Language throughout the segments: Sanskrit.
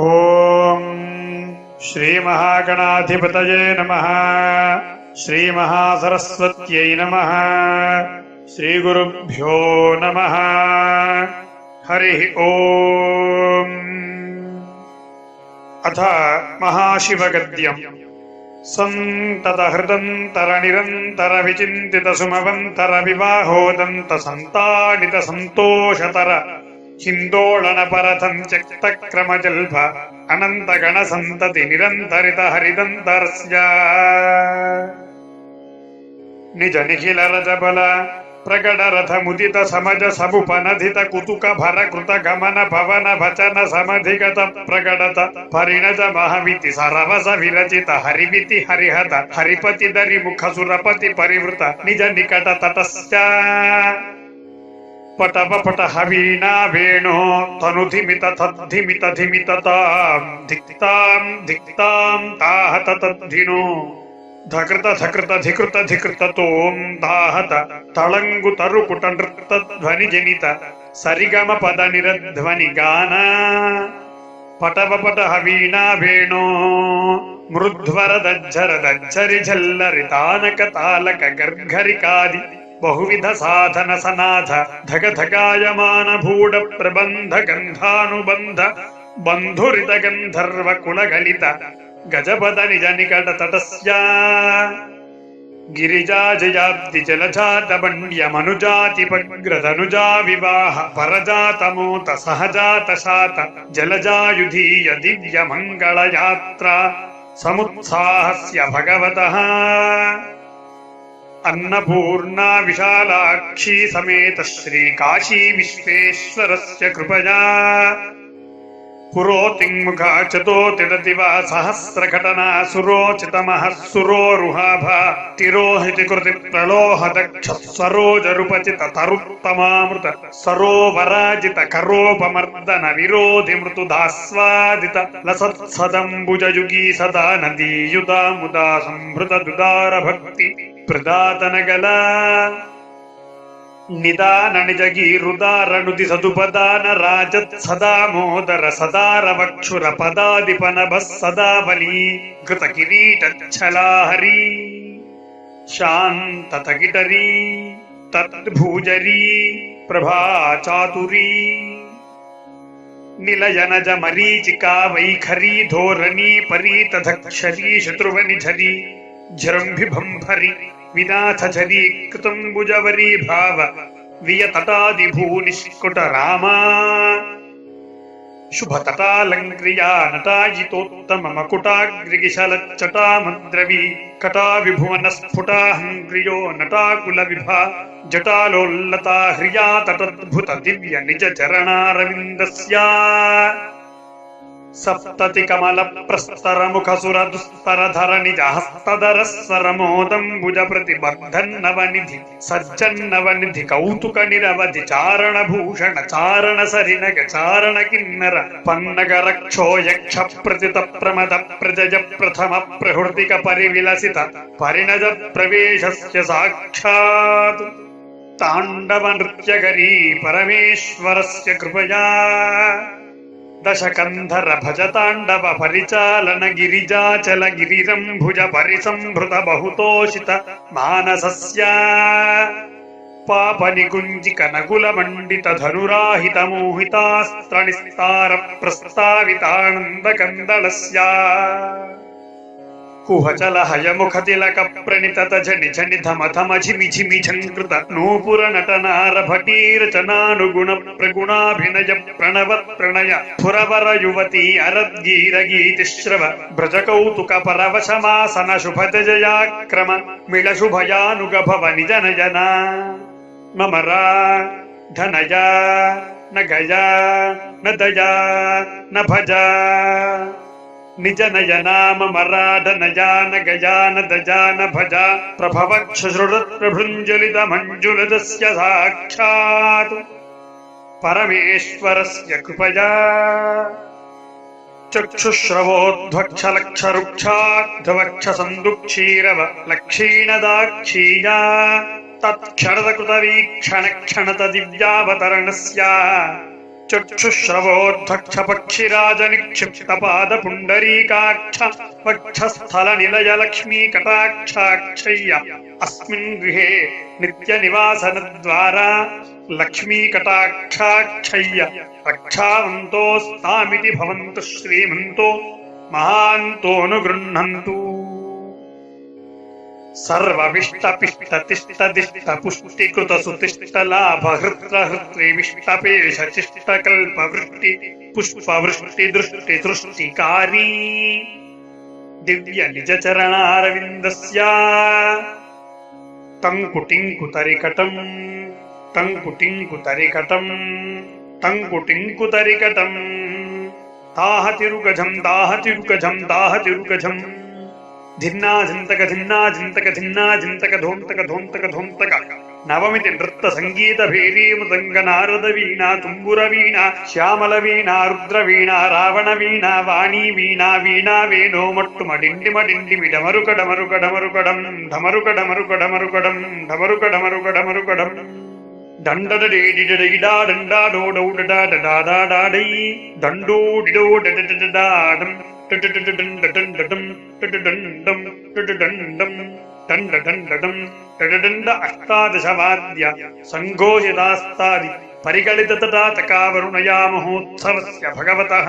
ॐ श्रीमहागणाधिपतये नमः श्रीमहासरस्वत्यै नमः श्रीगुरुभ्यो नमः। हरिः ॐ। अथ महाशिवगद्यम् सन्ततहृदन्तरनिरन्तरविचिन्तितसुमवन्तरविवाहोदन्तसन्ताडितसन्तोषतर हिन्दोळनपरथम् त्यक्तक्रमजल्भ अनन्तगणसन्तति निरन्तरित हरिदन्तरस्य निज निखिलरजबल प्रकटरथमुदित समज समुपनधित कुतुक भर कृत गमन भवन भचन समधिगत प्रकटत परिणज महमिति सरवस विरचित हरिविति हरिहत हरिपति दरि मुख सुरपति परिवृत निज निकट ततस्य पटप पट हवीणा वेणो तनुधिमित तद्धिमित धिमितताम् धिक्ताम् धिक्ताम् ताहत तद्धिनो धकृत धकृत धिकृत धिकृत तोम् दाहत तळङ्गु तरुकुट नृत्त ध्वनि जनित निरध्वनि गान पटप पट हवीणा वेणो मृध्वर दज्झर दज्झरि झल्लरि तानक तालक गर्घरिकादि बहुविध साधन सनाथ धग धगायमान भूड प्रबन्ध गन्धानुबन्ध बन्धुरित गन्धर्व कुलगलित गजपद निज निकट तटस्य गिरिजा विवाह परजातमोत सहजात शात जलजायुधीय दिव्य मङ्गलयात्रा समुत्साहस्य भगवतः अन्नपूर्णा विशालाक्षी समेत श्रीकाशी विश्वेश्वरस्य कृपया। पुरोतिङ्मुखा चतोतिरति वा सहस्रघटना सुरोचितमः सुरोरुहाभा तिरोहिति कृति प्रलोह दक्ष सरोजरुपचित तरुत्तमामृत सरोवराजित करोपमर्दन विरोधि मृतुदास्वादित लसत्सदम्बुजयुगी सदा नदीयुता मुदा सम्भृत दुदार भक्ति प्रदातनगला निदान निजगीरुदारनुदि सदुपदान राजत् सदा मोदर सदार वक्षुर पदादिपनभः सदा बली कृत किरीटच्छलाहरी शान्ततकिटरी तद्भूजरी प्रभा चातुरी निलयनज मरीचिका वैखरी धोरणी परीतधक्षरी शत्रुवनिझरी जृम्भिभम्भरि विनाथझरी कृतम्बुजवरी भाव वियतटादिभूनिष्कुट रामा शुभतटालङ्क्रिया नटायितोत्तम मकुटाग्रिगिशलच्चटामद्रवी कटा विभुवनस्फुटाहङ्क्रियो नटाकुलविभा जटालोल्लता ह्रिया तटद्भुत दिव्य निज चरणारविन्दस्या సప్తతి కమల ప్రస్తరముఖసురదుస్తరధర నిజహస్తర సరమోదంబుజ ప్రతిబర్ధన్నవనిధి సజ్జన్నవనిధి కౌతుక నిరవధి చారణ భూషణ చారణ సరినగ చారణ కిన్నర పన్నగ రక్షోయక్ష ప్రతిత ప్రమద ప్రజజ ప్రథమ ప్రహృతిక పరివిలసిత పరిణజ ప్రవేశస్య సాక్షాత్ తాండవ నృత్యగరీ పరమేశ్వరస్య కృపయా. दशकन्धर भजताण्डव परिचालन गिरिजाचल गिरिरम्भुज परिसम्भृत बहुतोषित मानसस्य। पापनिकुञ्जिक नकुल मण्डित धनुराहित मोहितास्त्रनिस्तार प्रस्तावितानन्द ఊహచల హయముఖతిలక ప్రణితత జని జని ధమ ధమ ఝిమి ఝిమి ఝంకృత నూపుర నటనార భగీరచనానుగుణ ప్రగుణాభినయ ప్రణవ ప్రణయ పురవర యువతి అరద్గీర గీతిశ్రవ భ్రజ కౌతుక పరవశమాసన శుభతజయాక్రమ మిళ శుభయానుగ భవ నిజనజన మమరా ధనయా न गया न दया न भजा निज नय नाम भजा प्रभवक्षुश्रुतप्रभृञ्जलित मञ्जुलदस्य साक्षात् परमेश्वरस्य कृपया। चक्षुश्रवोध्वक्षलक्षरुक्षाग्धवक्ष सन्दुक्षीरव लक्षीणदाक्षीया तत्क्षणतकृतवीक्षण चक्षुश्रवोद्धक्षपक्षिराजनिक्षिप्तपादपुण्डरीकाक्ष वक्षस्थलनिलयलक्ष्मीकटाक्षाक्षय्य अस्मिन् गृहे नित्यनिवासनद्वारा लक्ष्मीकटाक्षाक्षय्य। रक्षावन्तोस्तामिति भवन्तु श्रीमन्तो। महान्तोऽनुगृह्णन्तु सर्वविष्टपिष्टतिष्ठतिष्ठपुष्टिकृतसुतिष्ठलाभहृत्रहृत्रेविष्टपेशतिष्ठकल्पवृत्ति पुष्पवृष्टिदृष्टितृष्टिकारी। दिव्यनिजचरणारविन्दस्य तं कुटिङ्कुतरिकटम् तं कुटिङ्कुतरिकटम् तं कुटिङ्कुतरिकटम् दाहतिरुकजम् दाहतिरुकजम् दाहतिरुकजम् ధిన్నాధింతక ధిన్నాధింతక ధిన్నాధింతక ధోంతక ధోంతక ధోంతక. నవమితి నృత్త సంగీత భేరీ మృదంగ నారద వీణ తుంబుర వీణ శ్యామల వీణ రుద్ర వీణ రావణ వీణ వాణీ వీణ వీణా వేణో మట్టు మడిండి మడిండి డమరుక డమరుక డమరుకడం ఢమరుక డమరుక డమరుకడం ఢమరుక డమరుక డమరుకడం ट् डण्डम् दण्डदण्डदम् डण्डम् डण्डम् डण् टट् डण्ड अष्टादशवाद्य सङ्गोजितास्तादि परिगलिततदातकावरुणया महोत्सवस्य भगवतः।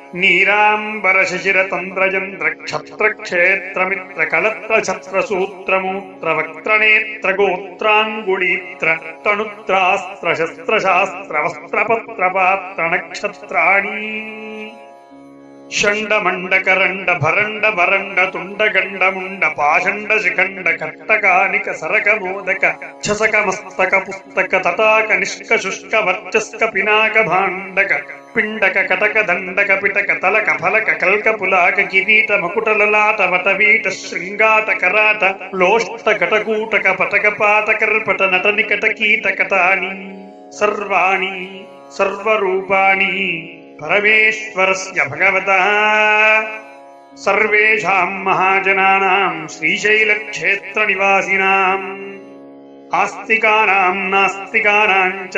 नीराम्बरशिशिरतन्द्रयन्द्रक्षत्रक्षेत्रमित्रकलत्रच्छत्रसूत्रमूत्रवक्त्रनेत्रगोत्राङ्गुळीत्र तणुत्रास्त्रशस्त्रशास्त्रवस्त्रपत्रपात्रणक्षत्राणि शण्डमण्डकरण्ड भरण्ड भरण्ड तुण्डगण्डमुण्डपाषण्ड शिखण्ड कट्टकानिकसरकरोदक छसकमस्तक पुस्तक तताकनिष्कशुष्कवर्चस्क पिनाकभाण्डक పిండక కటక దండక పిటక తలక ఫలక కల్క పులాక కిరీట మకుటలలాట వటవీట శృంగాట కరాట లోష్ట కటకూటక పటక పాత కర్పట నటని కటకీట కటాని సర్వాణి సర్వరూపాణి పరమేశ్వరస్య భగవత సర్వేషాం మహాజనానాం శ్రీశైలక్షేత్ర నివాసినాం ఆస్తికానాం నాస్తికానాం చ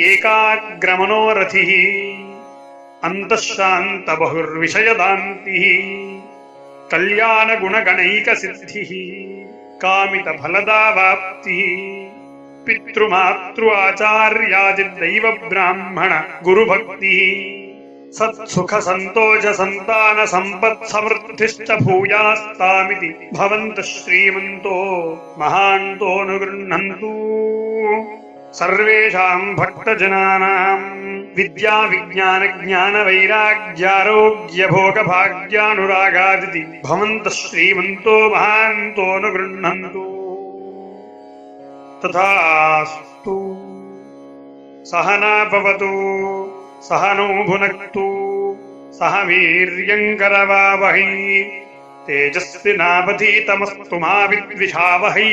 एकाग्रमनोरथिः अन्तःशान्तबहुर्विषयदान्तिः कल्याणगुणगणैकसिद्धिः कामितफलदावाप्तिः पितृमातृ आचार्यादिदैव ब्राह्मण गुरुभक्तिः सत्सुख सन्तोष सन्तान सम्पत्समृद्धिश्च भूयास्तामिति भवन्तः श्रीमन्तो महान्तोऽनुगृह्णन्तु सर्वेषाम् भक्तजनानाम्। विद्याविज्ञानज्ञानवैराग्यारोग्यभोगभाग्यानुरागादिति भवन्तः श्रीमन्तो महान्तो न गृह्णन्तु। तथास्तु। सह भवतु भुनक्तु। सह वीर्यङ्करवावहै तेजस्विनावधीतमस्तु मा विद्विषावहै